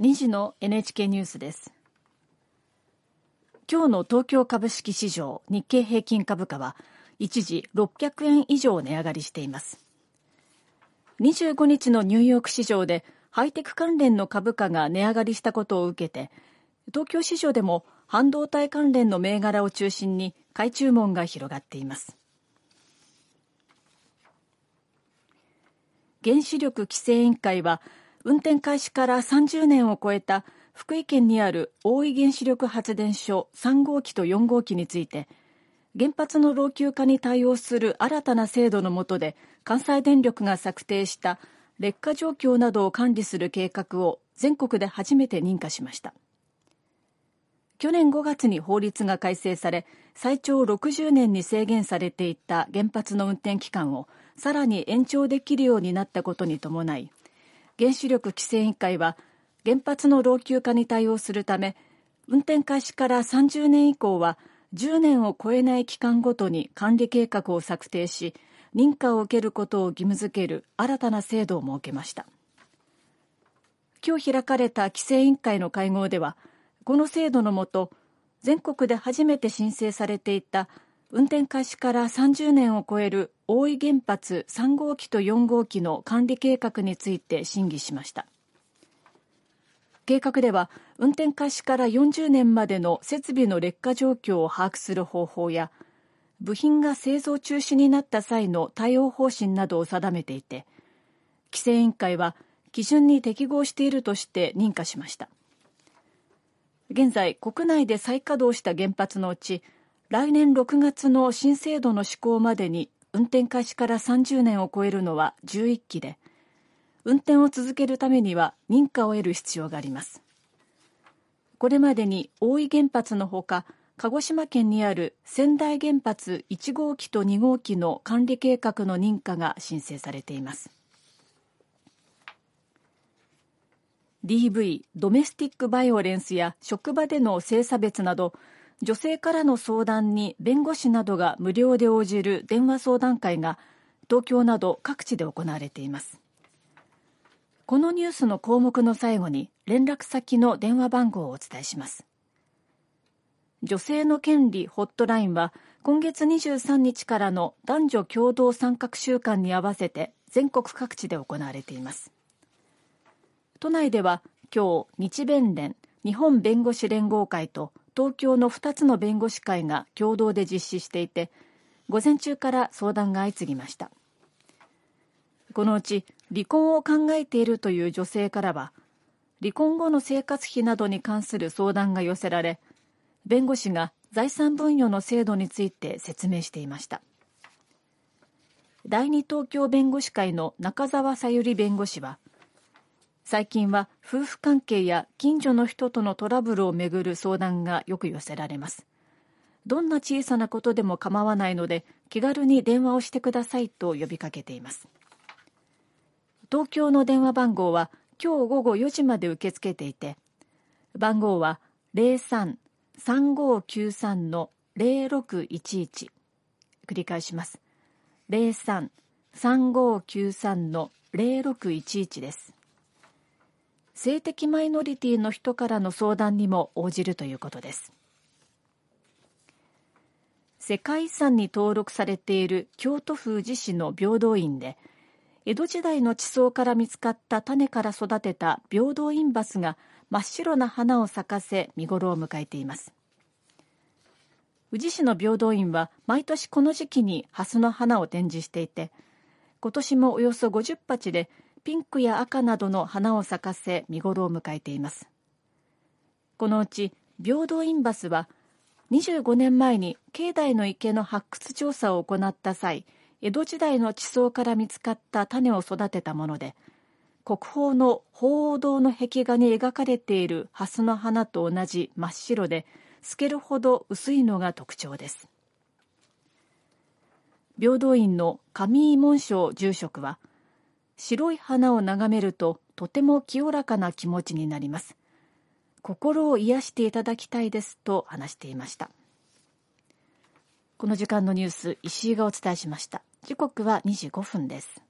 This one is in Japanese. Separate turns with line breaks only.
2時の NHK ニュースです。今日の東京株式市場日経平均株価は一時600円以上値上がりしています。25日のニューヨーク市場でハイテク関連の株価が値上がりしたことを受けて、東京市場でも半導体関連の銘柄を中心に買い注文が広がっています。原子力規制委員会は運転開始から30年を超えた福井県にある大井原子力発電所3号機と4号機について原発の老朽化に対応する新たな制度の下で関西電力が策定した劣化状況などを管理する計画を全国で初めて認可しました。去年5月に法律が改正され最長60年に制限されていた原発の運転期間をさらに延長できるようになったことに伴い原子力規制委員会は原発の老朽化に対応するため運転開始から30年以降は10年を超えない期間ごとに管理計画を策定し認可を受けることを義務付ける新たな制度を設けました。今日開かれた規制委員会の会合ではこの制度のもと全国で初めて申請されていた運転開始から30年を超える大井原発3号機と4号機の管理計画について審議しました。計画では運転開始から40年までの設備の劣化状況を把握する方法や部品が製造中止になった際の対応方針などを定めていて規制委員会は基準に適合しているとして認可しました。現在国内で再稼働した原発のうち来年6月の新制度の施行までに運転開始から30年を超えるのは11基で運転を続けるためには認可を得る必要があります。これまでに大井原発のほか鹿児島県にある仙台原発1号機と2号機の管理計画の認可が申請されています。DV ドメスティックバイオレンスや職場での性差別など女性からの相談に弁護士などが無料で応じる電話相談会が東京など各地で行われています。このニュースの項目の最後に連絡先の電話番号をお伝えします。女性の権利ホットラインは今月23日からの男女共同参画週間に合わせて全国各地で行われています。都内では今日日弁連日本弁護士連合会と東京の2つの弁護士会が共同で実施していて午前中から相談が相次ぎました。このうち離婚を考えているという女性からは離婚後の生活費などに関する相談が寄せられ弁護士が財産分与の制度について説明していました。第二東京弁護士会の中澤さゆり弁護士は最近は夫婦関係や近所の人とのトラブルをめぐる相談がよく寄せられます。どんな小さなことでも構わないので気軽に電話をしてくださいと呼びかけています。東京の電話番号は今日午後4時まで受け付けていて、番号は03-3593の0611繰り返します。03-3593の0611です。性的マイノリティの人からの相談にも応じるということです。世界遺産に登録されている京都府宇治市の平等院で江戸時代の地層から見つかった種から育てた平等院バスが真っ白な花を咲かせ見頃を迎えています。宇治市の平等院は毎年この時期に蓮の花を展示していて今年もおよそ50鉢でピンクや赤などの花を咲かせ見頃を迎えています。このうち平等院バスは25年前に境内の池の発掘調査を行った際江戸時代の地層から見つかった種を育てたもので国宝の鳳凰堂の壁画に描かれている蓮の花と同じ真っ白で透けるほど薄いのが特徴です。平等院の上井門章住職は白い花を眺めるととても清らかな気持ちになります。心を癒していただきたいですと話していました。この時間のニュース石井がお伝えしました。時刻は2時5分です。